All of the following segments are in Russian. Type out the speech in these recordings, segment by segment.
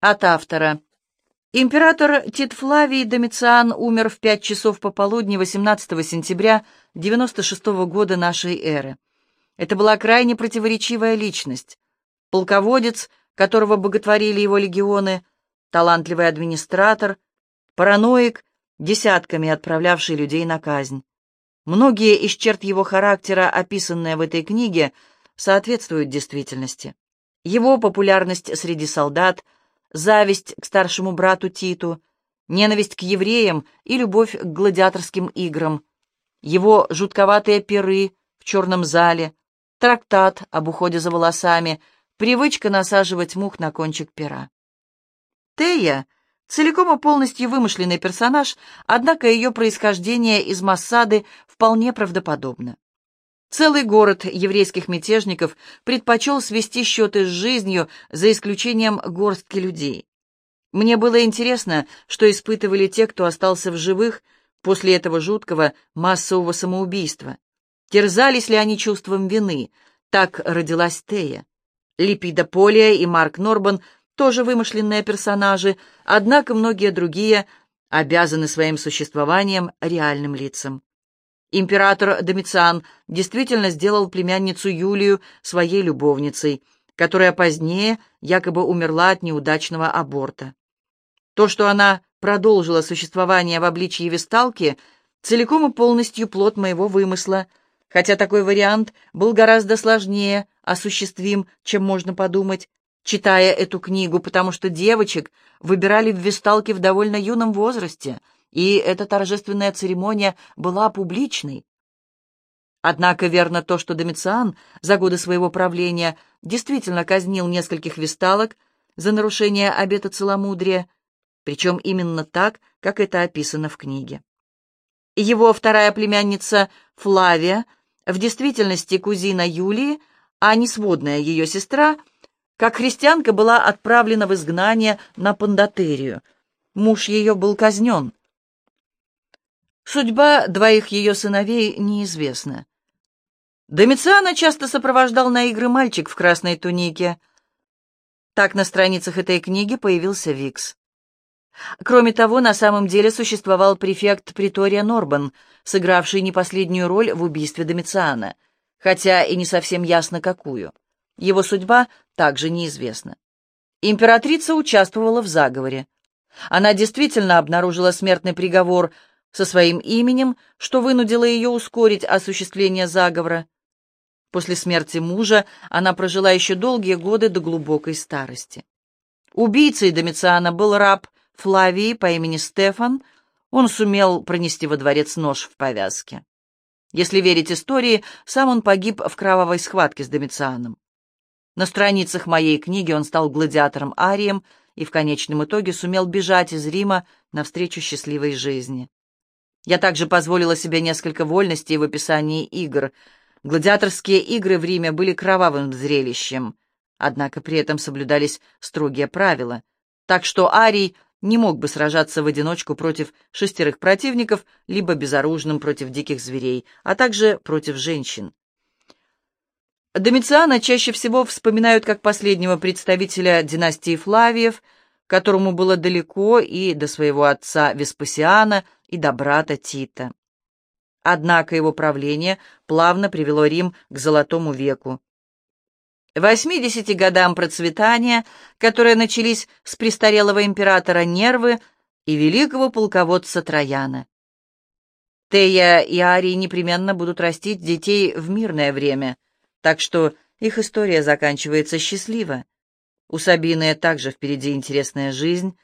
От автора. Император Тит Флавий Домициан умер в 5 часов пополудни 18 сентября 96 года нашей эры. Это была крайне противоречивая личность. Полководец, которого боготворили его легионы, талантливый администратор, параноик, десятками отправлявший людей на казнь. Многие из черт его характера, описанные в этой книге, соответствуют действительности. Его популярность среди солдат, зависть к старшему брату Титу, ненависть к евреям и любовь к гладиаторским играм, его жутковатые перы в черном зале, трактат об уходе за волосами, привычка насаживать мух на кончик пера. Тея — целиком и полностью вымышленный персонаж, однако ее происхождение из Массады вполне правдоподобно. Целый город еврейских мятежников предпочел свести счеты с жизнью, за исключением горстки людей. Мне было интересно, что испытывали те, кто остался в живых после этого жуткого массового самоубийства. Терзались ли они чувством вины? Так родилась Тея. Липида Полия и Марк Норбан тоже вымышленные персонажи, однако многие другие обязаны своим существованием реальным лицам. Император Домициан действительно сделал племянницу Юлию своей любовницей, которая позднее якобы умерла от неудачного аборта. То, что она продолжила существование в обличье Весталки, целиком и полностью плод моего вымысла, хотя такой вариант был гораздо сложнее осуществим, чем можно подумать, читая эту книгу, потому что девочек выбирали в Весталке в довольно юном возрасте — и эта торжественная церемония была публичной. Однако верно то, что Домициан за годы своего правления действительно казнил нескольких весталок за нарушение обета целомудрия, причем именно так, как это описано в книге. Его вторая племянница Флавия, в действительности кузина Юлии, а не сводная ее сестра, как христианка была отправлена в изгнание на Пандатерию. Муж ее был казнен. Судьба двоих ее сыновей неизвестна. Домициана часто сопровождал на игры мальчик в красной тунике. Так на страницах этой книги появился Викс. Кроме того, на самом деле существовал префект Притория Норбан, сыгравший не последнюю роль в убийстве Домициана, хотя и не совсем ясно какую. Его судьба также неизвестна. Императрица участвовала в заговоре. Она действительно обнаружила смертный приговор со своим именем, что вынудило ее ускорить осуществление заговора. После смерти мужа она прожила еще долгие годы до глубокой старости. Убийцей Домициана был раб Флавии по имени Стефан, он сумел пронести во дворец нож в повязке. Если верить истории, сам он погиб в кровавой схватке с Домицианом. На страницах моей книги он стал гладиатором Арием и в конечном итоге сумел бежать из Рима навстречу счастливой жизни. Я также позволила себе несколько вольностей в описании игр. Гладиаторские игры в Риме были кровавым зрелищем, однако при этом соблюдались строгие правила, так что Арий не мог бы сражаться в одиночку против шестерых противников, либо безоружным против диких зверей, а также против женщин. Домициана чаще всего вспоминают как последнего представителя династии Флавиев, которому было далеко и до своего отца Веспасиана – и до брата Тита. Однако его правление плавно привело Рим к Золотому веку. 80 годам процветания, которые начались с престарелого императора Нервы и великого полководца Трояна. Тея и Арий непременно будут растить детей в мирное время, так что их история заканчивается счастливо. У Сабины также впереди интересная жизнь,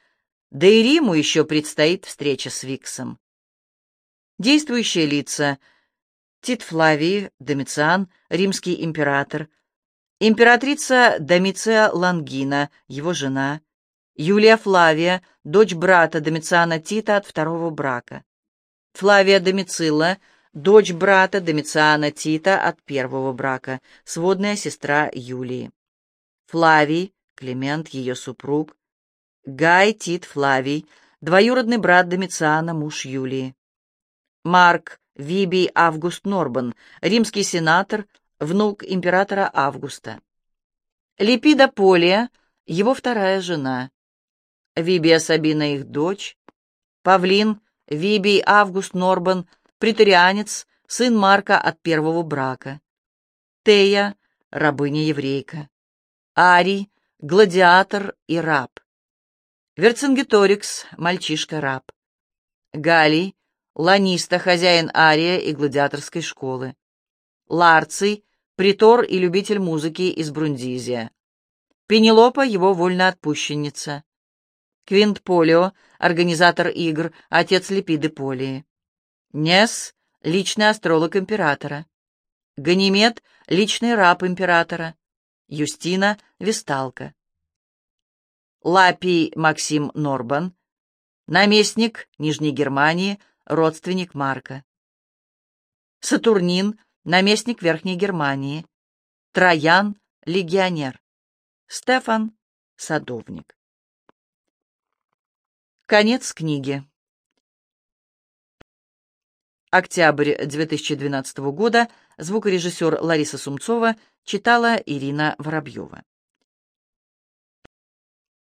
да и Риму еще предстоит встреча с Виксом. Действующие лица. Тит Флавий, Домициан, римский император. Императрица Домиция Лангина, его жена. Юлия Флавия, дочь брата Домициана Тита от второго брака. Флавия Домицила, дочь брата Домициана Тита от первого брака, сводная сестра Юлии. Флавий, Климент, ее супруг. Гай Тит Флавий, двоюродный брат Домициана, муж Юлии. Марк Вибий Август Норбан, римский сенатор, внук императора Августа. Липида Полия, его вторая жена. Вибия Сабина их дочь, Павлин, Вибий Август Норбан, претарианец, сын Марка от первого брака, Тея, рабыня-еврейка, Арий, гладиатор и раб, Верцингеторикс, мальчишка-раб, Галий, ланиста, хозяин ария и гладиаторской школы, Ларций, притор и любитель музыки из Брундизия, Пенелопа, его вольноотпущенница, Квинт Полио, организатор игр, отец Липиды Полии, Нес, личный астролог императора, Ганимед, личный раб императора, Юстина, весталка. Лапий Максим Норбан, наместник Нижней Германии, родственник Марка. Сатурнин, наместник Верхней Германии. Троян, легионер. Стефан, садовник. Конец книги. Октябрь 2012 года. Звукорежиссер Лариса Сумцова читала Ирина Воробьева.